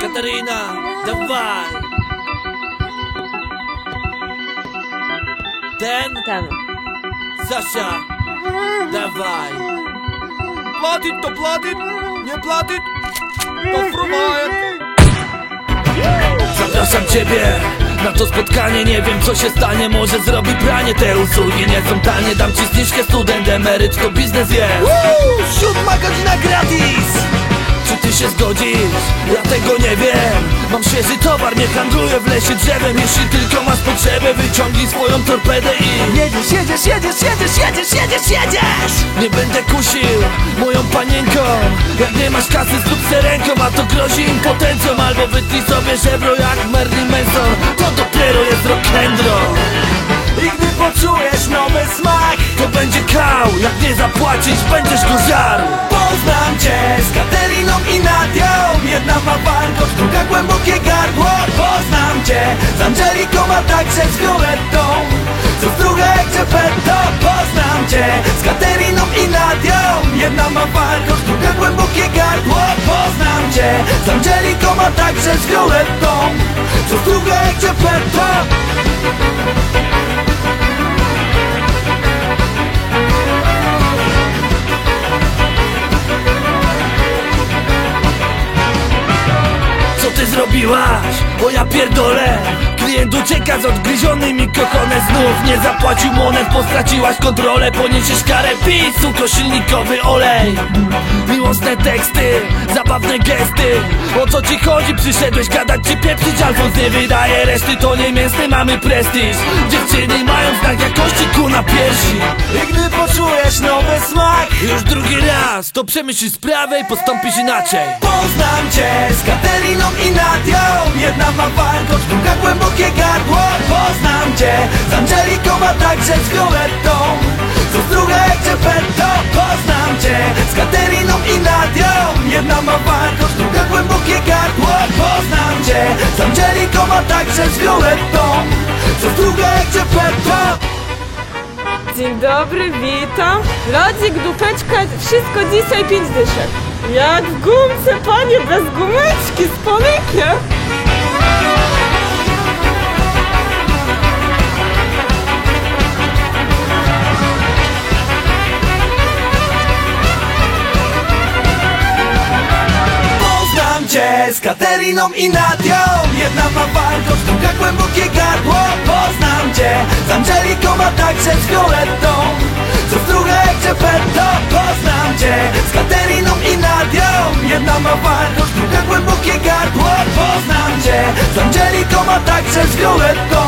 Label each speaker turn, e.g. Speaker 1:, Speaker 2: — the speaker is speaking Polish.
Speaker 1: Катерина, давай! Ден,
Speaker 2: Там.
Speaker 1: Саша, давай! Платит, то платит, не платит, то врубает! Zapraszam ciebie! Na to spotkanie Nie wiem co się stanie, może zrobi pranie. Te usługi nie są tanie. Dam ci zniżkę student, emeryt to biznes jest. Siódma godzina gratis! Czy ty się zgodzisz? Ja tego nie wiem. Mam świeży towar, nie handluję w lesie drzewem. Jeśli tylko masz potrzebę, wyciągnij swoją torpedę i
Speaker 3: Jedziesz, jedziesz, jedziesz, jedziesz, jedziesz, jedziesz, jedziesz!
Speaker 1: nie będę kusił moją panienką Jak nie masz kasy zrób se ręką A to grozi impotencją. Albo wytnij sobie żebro jak Marilyn Manson. To dopiero jest rock'n'roll
Speaker 3: I gdy poczujesz nowy smak
Speaker 1: To będzie kał. Jak nie zapłacić będziesz go żarł.
Speaker 3: Poznam cię z Kateriną i Nadią. Jedna ma warkocz, druga głębokie gardło. Poznam cię z Angeliką, a także z Violettą Co z druga jak Geppetto Poznam cię z Kateriną i Nadią. Jedna ma warkocz, z Angeliką, a także z Violettą Co z druga jak Geppetto
Speaker 1: Co ty zrobiłaś? O ja pierdolę Klient ucieka z odgryzionymi kochone znów Nie zapłacił monet, bo straciłaś kontrolę Poniesiesz karę, pij, silnikowy olej. Miłosne teksty, zabawne gesty O co ci chodzi? Przyszedłeś gadać ci pieprzyć Alfons nie wydaje reszty, to nie mięsny, mamy prestiż. Dziewczyny mają znak jakości ku na piersi.
Speaker 3: I gdy poczujesz nowy smak
Speaker 1: Już drugi raz, to przemyśl sprawę i postąpisz inaczej.
Speaker 3: Poznam cię z Kateriną i Nadią. Jedna ma druga głębokie gardło Poznam cię. Z Angeliką, a także z Violettą z druga jak Geppetto Poznam cię. Z Kateriną i Nadią. Jedna ma warkocz, druga głębokie gardło Poznam cię. Z Angeliką, a także z Violettą z druga jak Geppetto
Speaker 2: Dzień dobry, witam. Lodzik, dupeczka, wszystko dzisiaj pięć dyszek. Jak w gumce, panie, bez gumeczki, z polikiem.
Speaker 3: Z Kateriną i Nadią. Jedna ma warkocz, druga głębokie gardło. Poznam cię z Angeliką, a także z Violettą. Co druga jak Poznam cię z Kateriną i Nadią. Jedna ma warkocz, druga głębokie gardło. Poznam cię z Angeliką, a także z Violettą